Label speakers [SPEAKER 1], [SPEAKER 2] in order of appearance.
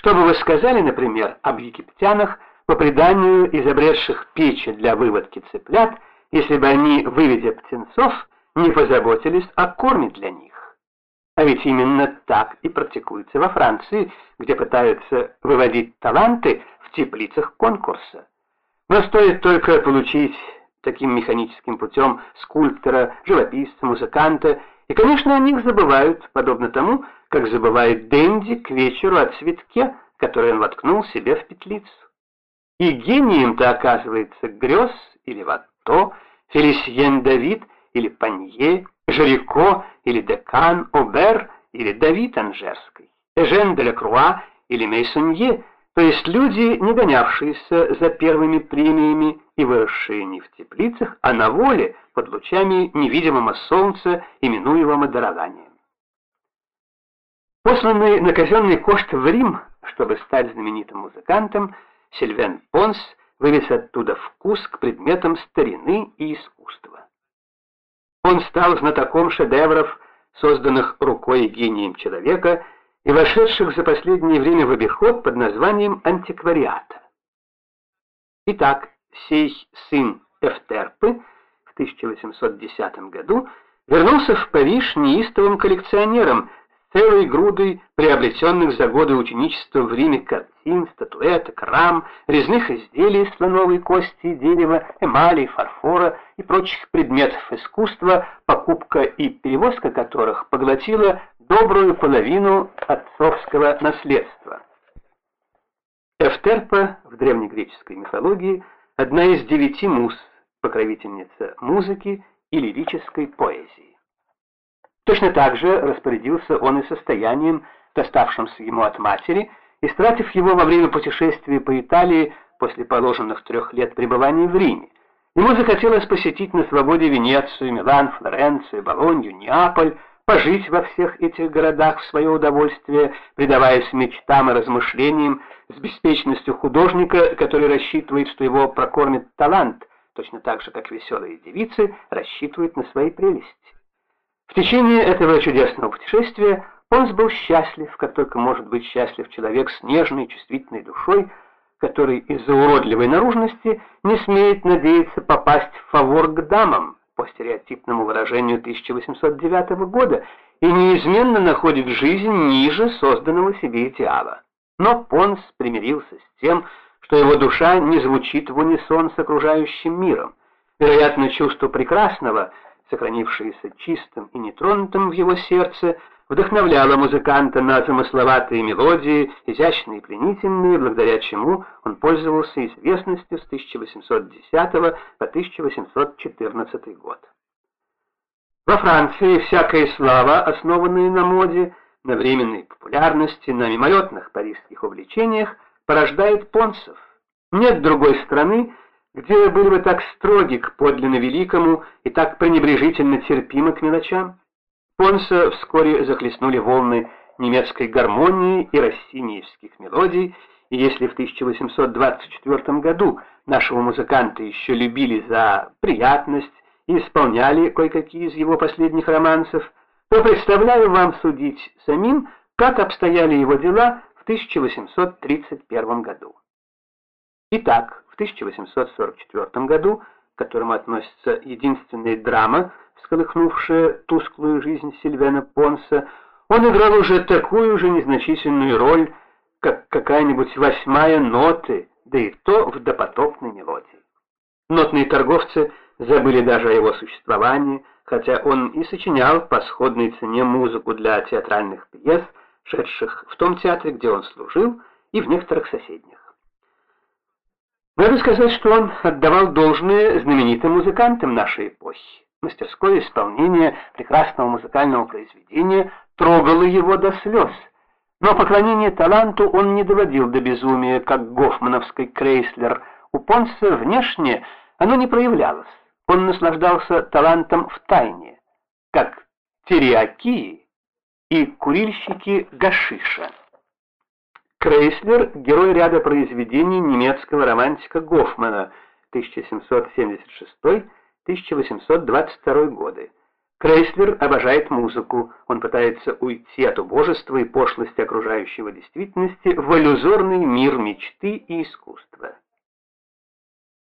[SPEAKER 1] Что бы вы сказали, например, об египтянах, по преданию изобретших печи для выводки цыплят, если бы они, выведя птенцов, не позаботились о корме для них? А ведь именно так и практикуется во Франции, где пытаются выводить таланты в теплицах конкурса. Но стоит только получить таким механическим путем скульптора, живописца, музыканта, и, конечно, о них забывают, подобно тому, как забывает Дэнди к вечеру о цветке, который он воткнул себе в петлицу. И гением-то оказывается грез или Ватто, Фелисьен Давид или Панье, Жирико или Декан, Обер или Давид Анжерский, Эжен де Лекруа или Мейсонье, то есть люди, не гонявшиеся за первыми премиями и выросшие не в теплицах, а на воле под лучами невидимого солнца, именуемого дарованием. Посланный на казенный кошт в Рим, чтобы стать знаменитым музыкантом, Сильвен Понс вывез оттуда вкус к предметам старины и искусства. Он стал знатоком шедевров, созданных рукой гением человека, и вошедших за последнее время в обиход под названием антиквариата. Итак, сей сын Эфтерпы в 1810 году вернулся в Париж неистовым коллекционером, целой грудой приобретенных за годы ученичества в Риме картин, статуэток, рам, резных изделий из слоновой кости, дерева, эмали, фарфора и прочих предметов искусства, покупка и перевозка которых поглотила добрую половину отцовского наследства. Эфтерпа в древнегреческой мифологии одна из девяти муз, покровительница музыки и лирической поэзии. Точно так же распорядился он и состоянием, доставшимся ему от матери, истратив его во время путешествия по Италии после положенных трех лет пребывания в Риме. Ему захотелось посетить на свободе Венецию, Милан, Флоренцию, Болонью, Неаполь, пожить во всех этих городах в свое удовольствие, предаваясь мечтам и размышлениям с беспечностью художника, который рассчитывает, что его прокормит талант, точно так же, как веселые девицы рассчитывают на свои прелести. В течение этого чудесного путешествия Понс был счастлив, как только может быть счастлив человек с нежной, чувствительной душой, который из-за уродливой наружности не смеет надеяться попасть в фавор к дамам, по стереотипному выражению 1809 года, и неизменно находит жизнь ниже созданного себе идеала. Но Понс примирился с тем, что его душа не звучит в унисон с окружающим миром. Вероятно, чувство прекрасного – сохранившееся чистым и нетронутым в его сердце, вдохновляло музыканта на замысловатые мелодии, изящные и пленительные, благодаря чему он пользовался известностью с 1810 по 1814 год. Во Франции всякая слава, основанная на моде, на временной популярности, на мимолетных парижских увлечениях, порождает понцев. Нет другой страны, где были бы так строги к подлинно великому и так пренебрежительно терпимы к мелочам? Понса вскоре захлестнули волны немецкой гармонии и рассиниевских мелодий, и если в 1824 году нашего музыканта еще любили за приятность и исполняли кое-какие из его последних романсов, то представляю вам судить самим, как обстояли его дела в 1831 году. Итак, 1844 году, к которому относится единственная драма, всколыхнувшая тусклую жизнь Сильвена Понса, он играл уже такую же незначительную роль, как какая-нибудь восьмая ноты, да и то в допотопной мелодии. Нотные торговцы забыли даже о его существовании, хотя он и сочинял по сходной цене музыку для театральных пьес, шедших в том театре, где он служил, и в некоторых соседних. Надо сказать, что он отдавал должное знаменитым музыкантам нашей эпохи. Мастерское исполнение прекрасного музыкального произведения трогало его до слез. Но поклонение таланту он не доводил до безумия, как гофмановский Крейслер. У Понса внешне оно не проявлялось. Он наслаждался талантом в тайне, как териаки и курильщики гашиша. Крейслер – герой ряда произведений немецкого романтика Гофмана 1776-1822 годы. Крейслер обожает музыку. Он пытается уйти от убожества и пошлости окружающего действительности в иллюзорный мир мечты и искусства.